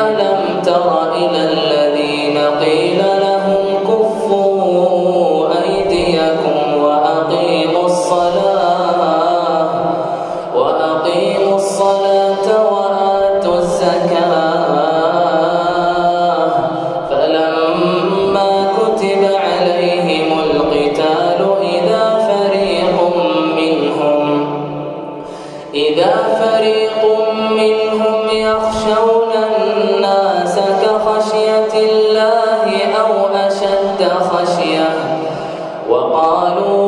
ألم تر إلى الذين قيل لهم كفوا أيديكم وأقيموا الصلاة وأقيموا الصلاة وآتوا الزكاة فلما كتب عليهم القتال إذا فريق منهم إذا فريق منهم يخشون الله أو أشد خشية. وقالوا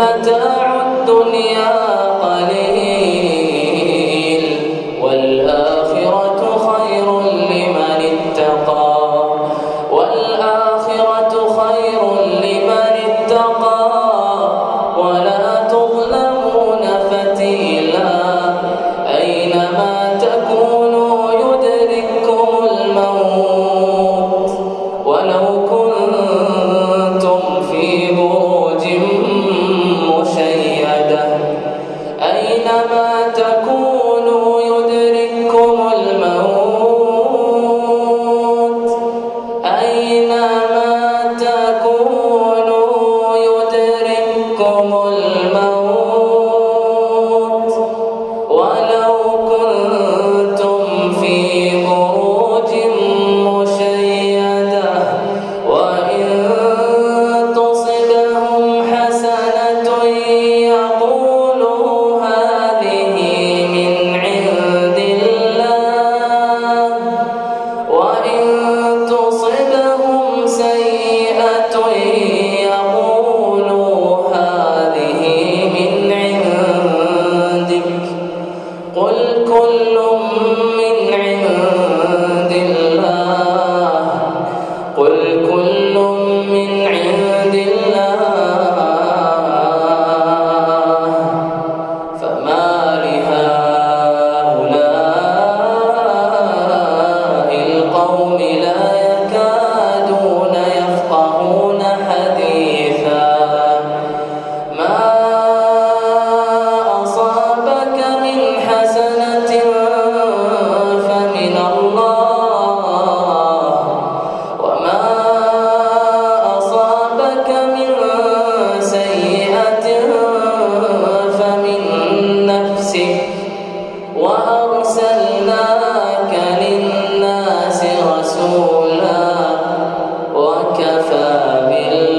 متاع الدنيا. blanco صالحا وكفى بالله.